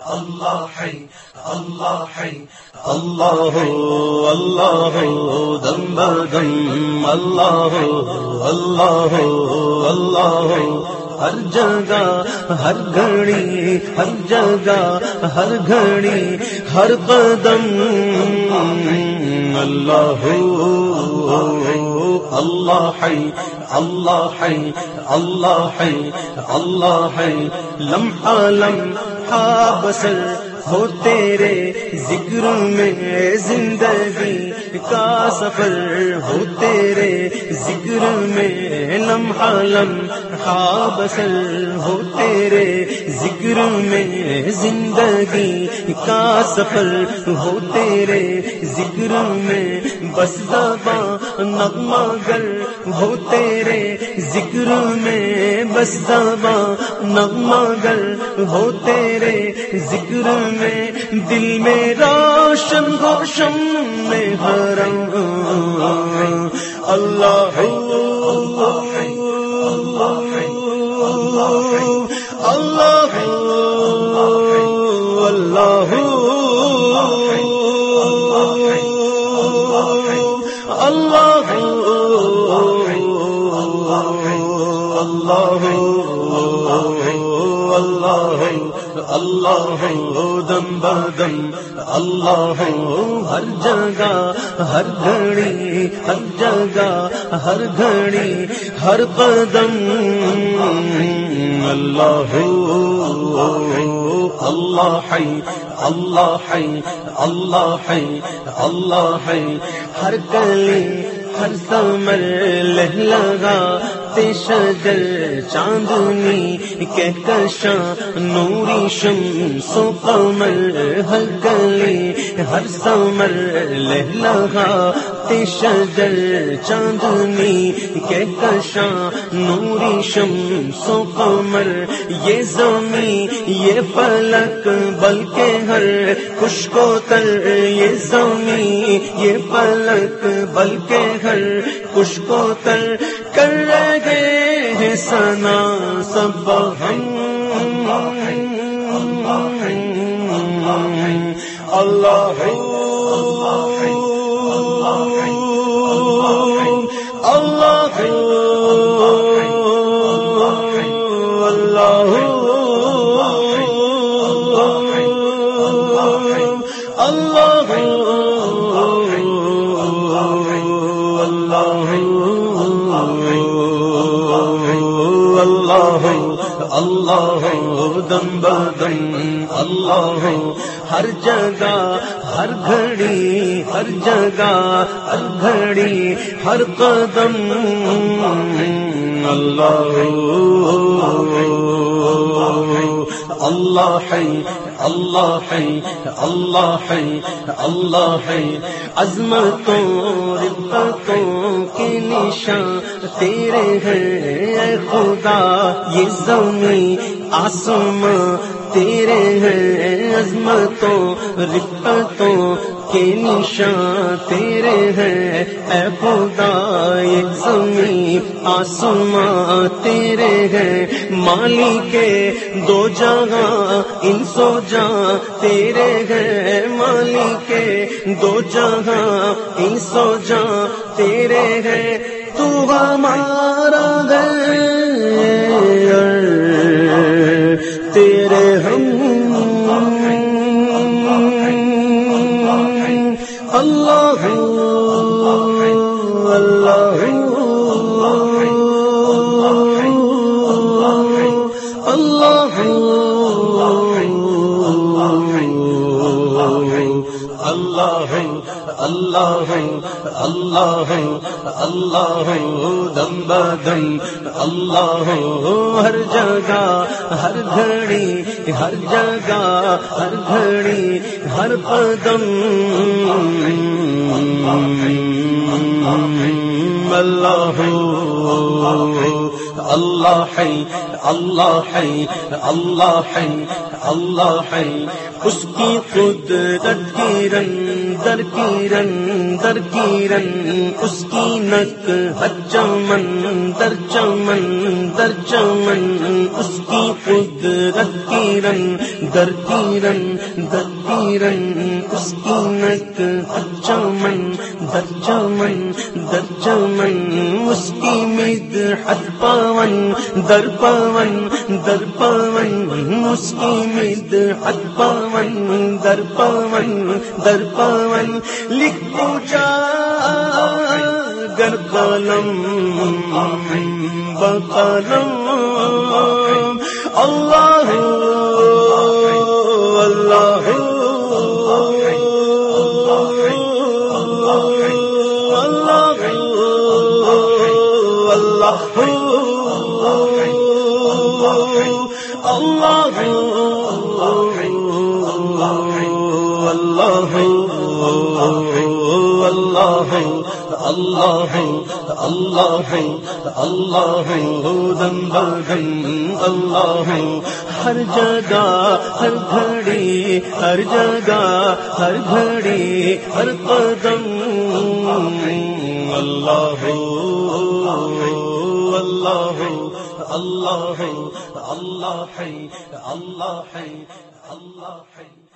اللہ ہے اللہ ہے، اللہ ہو اللہ ہو دم بدم اللہ ہو اللہ ہو اللہ ہو ہر جگہ، ہر گھڑی، ہر جگہ، ہر گھڑی، ہر قدم۔ اللہ ہو اللہ ہے اللہ ہے اللہ ہے اللہ ہے. لمحہ لمحہ بسر ہو تیرے ذکر میں زندگی کا سفر ہو تیرے ذکر میں لمحہ لمحہ بسر ہو تیرے ذکر میں زندگی کا سفر ہو تیرے ذکر میں بس دبا نغمہ گر ہو تیرے ذکر میں بس دبا نغمہ گر ہو تیرے ذکر میں دل میں روشن روشن میں حرم اللہ اللہ اللہ اللہ اللہ اللہ اللہ دم بدم اللہ ہر جگہ، ہر گھڑی، ہر جگہ، ہر گھڑی، ہر قدم۔ اللہ اللہ ہے اللہ ہے اللہ ہے اللہ ہے۔ ہر گلی، ہر سمر لگا شجر چاندنی کے نوری شم سو قمر ہر گلی ہر سمر لہلگا شجر چاندنی کے کشاں نوری شم سو قمر، یہ زمین، یہ پلک بلکہ ہر خوش کو تر، یہ زمین، یہ پلک بلکہ ہر خوش کو تر۔ کر رہے ہیں سنا سب ہم۔ اللہ اللہ اللہ اللہ اللہ اللہ دم بدم اللہ ہر جگہ، ہر گھڑی، ہر جگہ، ہر گھڑی، ہر قدم، اللہ اللہ ہے اللہ ہے اللہ ہے اللہ ہے. عظمتوں ربتوں کے نشان تیرے ہیں، اے خدا. یہ زمین آسمان تیرے ہیں، عظمتوں ربتوں کے نشان تیرے ہیں۔ اے خدا یہ زمین آسمان تیرے ہیں۔ مالی کے دو جگہ، ان سو جہاں تیرے ہیں۔ مالی کے دو جگہ، ان سو جہاں تیرے ہیں۔ تو ہمارا گھر اللہ اللہ دم بدم اللہ ہر جگہ ہر گھڑی ہر جگہ ہر گھڑی ہر قدم اللہ اللہ ہے اللہ ہے اللہ ہے اللہ ہے۔ اس کی خود در در کرن در کرن اس کی نک چمن در چمن در چمن اس کی خود کرن در کرن در کرن اس کی نک چمن در چمن در چمن اس کی مدحت پون در پون در پون اس کی مدحت پون در پون در پون لکھ پوچا گر قلم بقلم اللہ اللہ اللہ اللہ اللہ اللہ اللہ ہر جگہ ہر گھڑی ہر جگہ ہر گھڑی ہر قدم اللہ اللہ اللہ اللہ ہے اللہ ہے اللہ ہے